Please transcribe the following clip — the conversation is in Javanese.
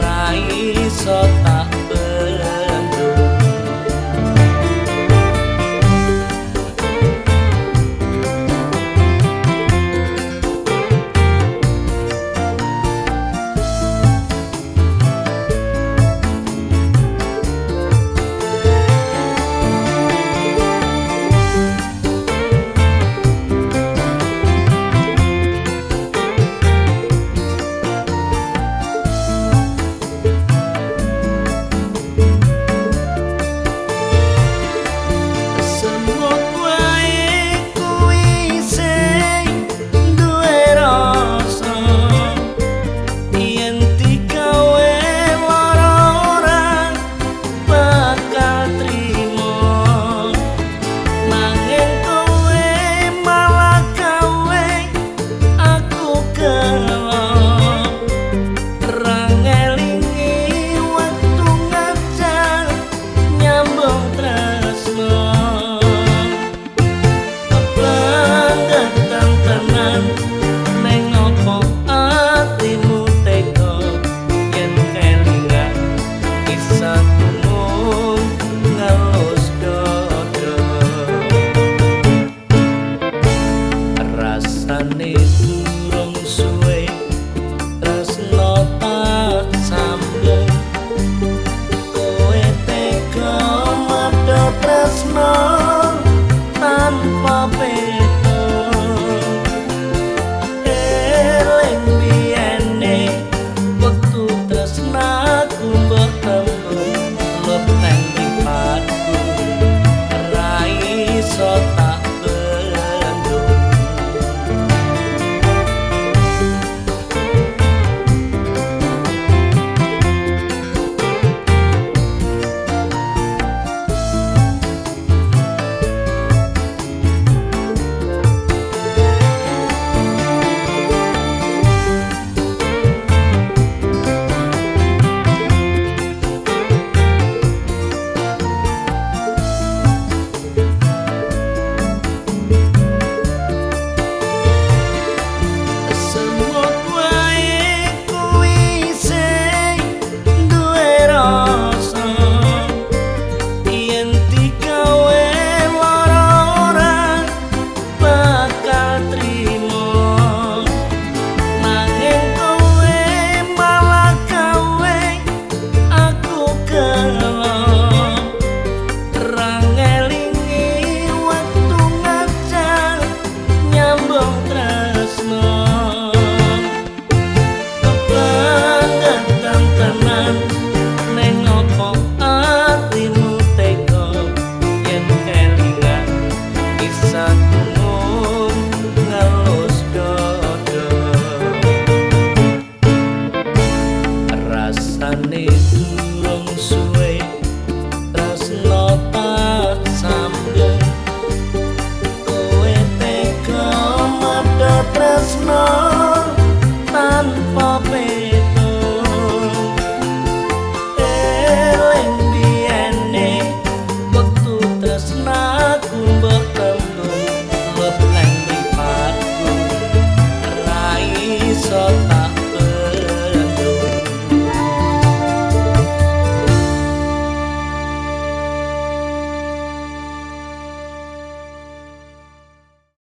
Rai sota time. smile.